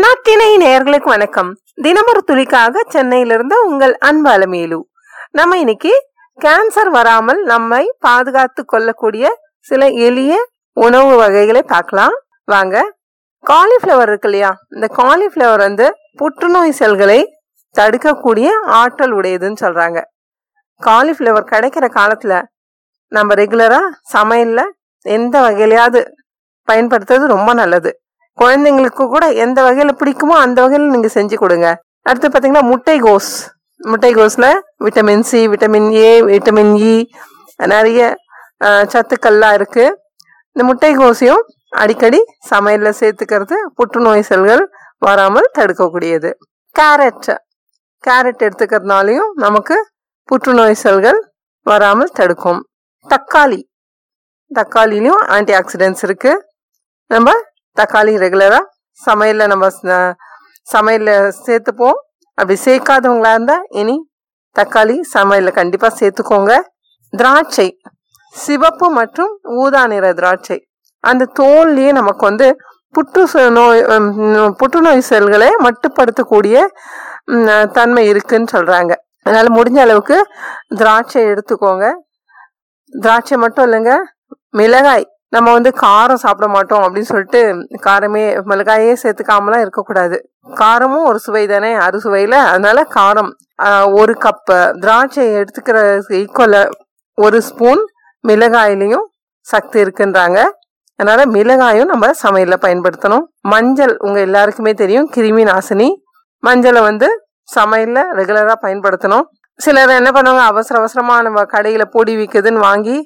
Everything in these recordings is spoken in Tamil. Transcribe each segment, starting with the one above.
நாட்டினை நேர்களுக்கு வணக்கம். தினமொரு துளிக்காக சென்னையிலிருந்து உங்கள் அன்பாலமேலு நம்ம இன்னைக்கு கேன்சர் வராமல் நம்மை பாதுகாத்து கொள்ளக்கூடிய சில எளிய உணவு வகைகளை பார்க்கலாம். வாங்க. காலிஃப்ளவர் இருக்கு இல்லையா? இந்த காலிஃப்ளவர் வந்து புற்றுநோய் செல்களை தடுக்கக்கூடிய ஆற்றல் உடையதுன்னு சொல்றாங்க. காலிஃப்ளவர் கிடைக்கிற காலத்துல நம்ம ரெகுலரா சமையல்ல எந்த வகையிலையாவது பயன்படுத்துறது ரொம்ப நல்லது. குழந்தைங்களுக்கு கூட எந்த வகையில பிடிக்குமோ அந்த வகையில நீங்க செஞ்சு கொடுங்க. அடுத்து பாத்தீங்கன்னா முட்டைகோஸ் முட்டைகோஸ்ல vitamin C vitamin A vitamin E e, நிறைய சத்துக்கள்லாம் இருக்கு. இந்த முட்டைகோஸையும் அடிக்கடி சமையல்ல சேர்த்துக்கிறது புற்றுநோய் செல்கள் வராமல் தடுக்கக்கூடியது. கேரட். கேரட் எடுத்துக்கிறதுனாலையும் நமக்கு புற்றுநோய் செல்கள் வராமல் தடுக்கும். தக்காளி. தக்காளிலையும் ஆன்டி ஆக்சிடென்ட்ஸ் இருக்கு. நம்ம தக்காளி ரெகுலராக சமையலில் நம்ம சமையலில் சேர்த்துப்போம். அப்படி சேர்க்காதவங்களா இருந்தால் இனி தக்காளி சமையலில் கண்டிப்பாக சேர்த்துக்கோங்க. திராட்சை சிவப்பு மற்றும் ஊதா நிற திராட்சை. அந்த தோல்லையே நமக்கு வந்து புற்று நோய் புற்றுநோய் செல்களை மட்டுப்படுத்தக்கூடிய தன்மை இருக்குன்னு சொல்கிறாங்க அதனால் முடிஞ்ச அளவுக்கு திராட்சை எடுத்துக்கோங்க. திராட்சை மட்டும் இல்லைங்க மிளகாய். நம்ம வந்து காரம் சாப்பிட மாட்டோம் அப்படின்னு சொல்லிட்டு காரமே மிளகாயே சேர்த்துக்காமலாம் இருக்கக்கூடாது. காரமும் ஒரு சுவை தானே அறுசுவையில அதனால காரம் ஒரு கப்பு திராட்சை எடுத்துக்கிற ஈக்குவல ஒரு ஸ்பூன் மிளகாயிலையும் சக்தி இருக்குன்றாங்க. அதனால மிளகாயும் நம்ம சமையலில் பயன்படுத்தணும். மஞ்சள் உங்கள் எல்லாருக்குமே தெரியும் கிருமி நாசினி. மஞ்சளை வந்து சமையலில் ரெகுலராக பயன்படுத்தணும். சிலர் என்ன பண்ணுவாங்க அவசர அவசரமாக நம்ம கடையில் பொடி விற்குதுன்னு வாங்கி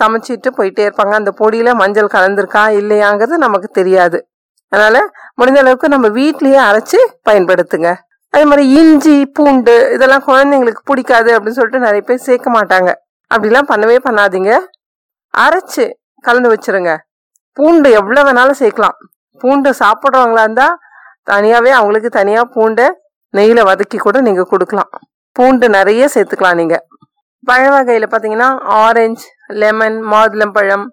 சமைச்சிட்டு போயிட்டே இருப்பாங்க. அந்த பொடியில மஞ்சள் கலந்துருக்கா இல்லையாங்கிறது நமக்கு தெரியாது. அதனால முடிஞ்ச அளவுக்கு நம்ம வீட்லயே அரைச்சு பயன்படுத்துங்க. அதே மாதிரி இஞ்சி பூண்டு இதெல்லாம் குழந்தைங்களுக்கு பிடிக்காது அப்படின்னு சொல்லிட்டு நிறைய பேர் சேர்க்க மாட்டாங்க. அப்படிலாம் பண்ணவே பண்ணாதீங்க. அரைச்சு கலந்து வச்சிருங்க. பூண்டு எவ்வளவு வேணாலும் சேர்க்கலாம். பூண்டு சாப்பிட்றவங்களா இருந்தா தனியாவே அவங்களுக்கு தனியா பூண்டை நெய்யில வதக்கி கூட நீங்க கொடுக்கலாம். பூண்டு நிறைய சேர்த்துக்கலாம் நீங்க. பழ வகையில் பார்த்தீங்கன்னா ஆரஞ்சு லெமன் மாதுளம்பழம்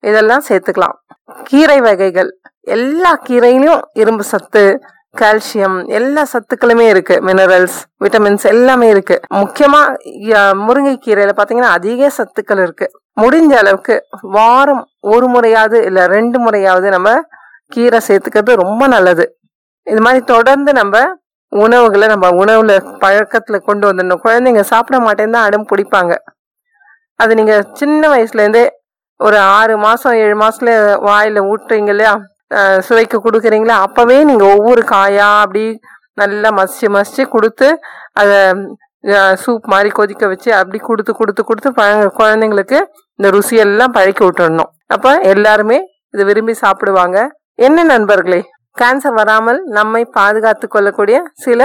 இதெல்லாம் சேர்த்துக்கலாம். கீரை வகைகள். எல்லா கீரையிலும் இரும்பு சத்து கால்சியம் எல்லா சத்துக்களுமே இருக்கு. மினரல்ஸ் விட்டமின்ஸ் எல்லாமே இருக்கு. முக்கியமா ய- முருங்கைக்கீரையில பாத்தீங்கன்னா அதிக சத்துக்கள் இருக்கு. முடிஞ்ச அளவுக்கு வாரம் ஒரு முறையாவது இல்ல ரெண்டு முறையாவது நம்ம கீரை சேர்த்துக்கிறது ரொம்ப நல்லது. இது மாதிரி தொடர்ந்து நம்ம உணவுகளை நம்ம உணவுல பழக்கத்துல கொண்டு வந்துடணும். குழந்தைங்க சாப்பிட மாட்டேன்னு தான் அடம் பிடிப்பாங்க. அது நீங்க சின்ன வயசுலேருந்தே ஒரு ஆறு மாசம் ஏழு மாசத்துல வாயில ஊட்டுறீங்க இல்லையா? சுவைக்கு கொடுக்குறீங்களா? அப்பவே நீங்க ஒவ்வொரு காயா அப்படி நல்லா மசிச்சு மசிச்சு கொடுத்து அதை சூப் மாதிரி கொதிக்க வச்சு அப்படி கொடுத்து கொடுத்து கொடுத்து பழங்க குழந்தைங்களுக்கு இந்த ருசியெல்லாம் பழக்கி விட்டுறணும் அப்போ எல்லாருமே இது விரும்பி சாப்பிடுவாங்க. என்ன நண்பர்களே? கேன்சர் வராமல் நம்மை பாதுகாத்து கொள்ளக்கூடிய சில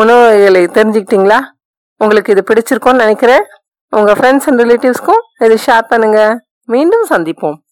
உணவுகளை தெரிஞ்சுக்கிட்டீங்களா? உங்களுக்கு இது பிடிச்சிருக்கோன்னு நினைக்கிறேன். உங்கள் ஃப்ரெண்ட்ஸ் அண்ட் ரிலேட்டிவ்ஸ்க்கும் இதை ஷேர் பண்ணுங்கள் மீண்டும் சந்திப்போம்.